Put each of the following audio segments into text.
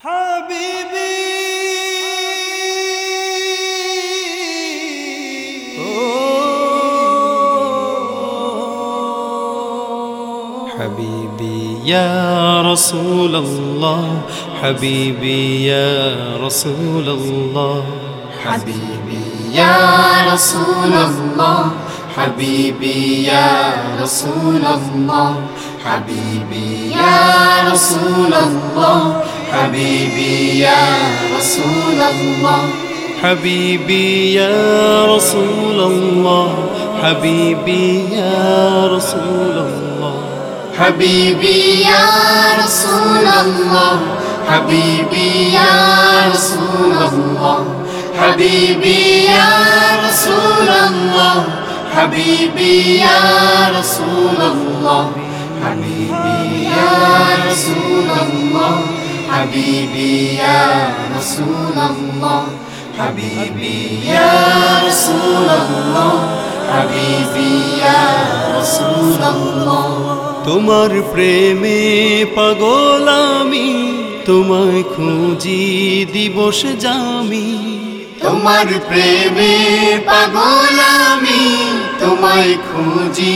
حبيبي. يا رسول الله حبيبي يا رسول الله. حبيبي يا رسول الله حبيبي يا رسول الله. حبيبي يا رسول الله حبيبي يا رسول الله. حبيبي يا رسول الله. حبيبي يا رسول الله. حبيبي يا رسول الله. حبيبي يا رسول الله. حبيبي يا رسول الله. حبيبي يا رسول الله. حبيبي يا رسول الله. حبيبي يا رسول الله حبيبي يا رسول الله حبيبي يا رسول الله তোমার প্রেমে পাগল আমি তোমায় খুঁজি দিবস জামি তোমার প্রেমে পাগল আমি তোমায় খুঁজি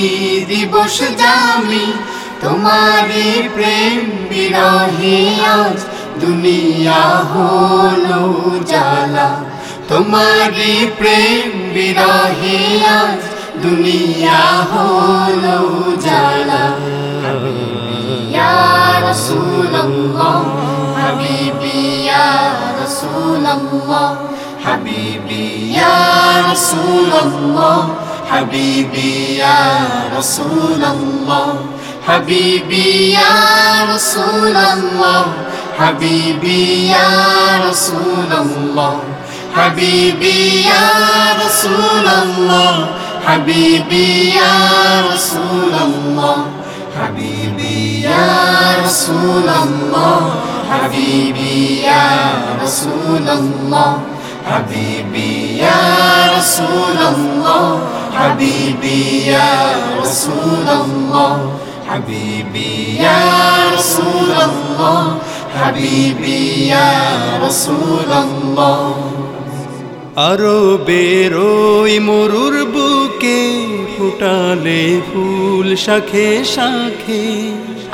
দিবস জামি তোমারই প্রেম বিরহে আজ দুনিয়া হলো জালা তোমারই প্রেম বিরহে আজ দুনিয়া হলো জালা ইয়া রাসূলুল্লাহ হাবিবি ইয়া রাসূলুল্লাহ হাবিবি ইয়া রাসূলুল্লাহ হাবিবি ইয়া রাসূলুল্লাহ হাবিবি ইয়া রাসূলুল্লাহ حبیبی یا رسول اللہ حبیبی یا رسول اللہ حبیبی یا رسول اللہ حبیبی یا رسول اللہ حبیبی یا رسول اللہ حبیبی یا رسول اللہ حبیبی یا رسول اللہ حبیبی یا رسول اللہ حبيبي يا رسول الله আরো বেরোই মরুর বুকে ফুটালে ফুল শাখে শাখে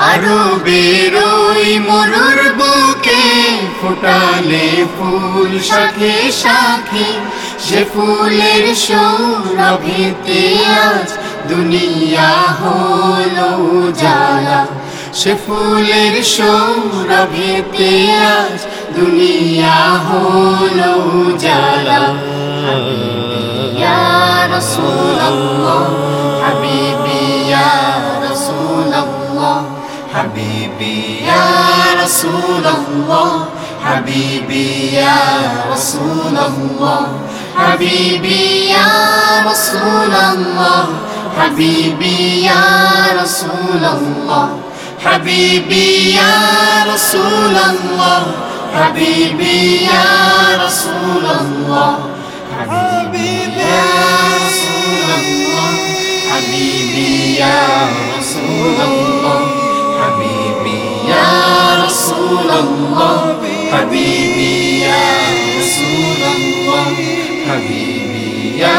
আরো বেরোই মরুর বুকে ফুটালে ফুল শাখে শাখে সে ফুলের সৌরভেতে আজ দুনিয়া হলো জালা সে ফুলের সৌরভেতে আজ দুনিয়া হল জালা বিয়ার হাবিবিয়া রসুল্লাহ হাবিবিয়া রসুল্লাহ হাবিবিয়া রসুল্লাহ হাবিবিয়া রসুল্লাহ হাবিবিয়া রসুল্লাহ حبيبي يا رسول الله حبيبي يا رسول الله حبيبي يا رسول الله حبيبي يا رسول الله حبيبي يا رسول الله حبيبي يا رسول الله حبيبي يا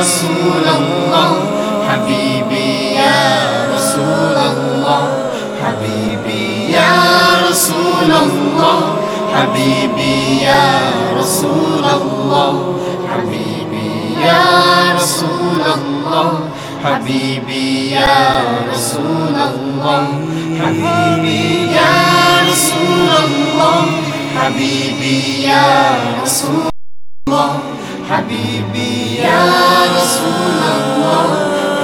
رسول الله رسول اللہ حبیبی یا رسول اللہ حبیبی یا رسول اللہ حبیبی یا رسول اللہ حبیبی یا رسول اللہ حبیبی یا رسول اللہ حبیبی یا رسول اللہ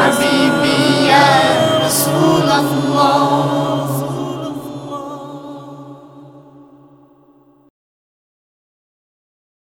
حبیبی یا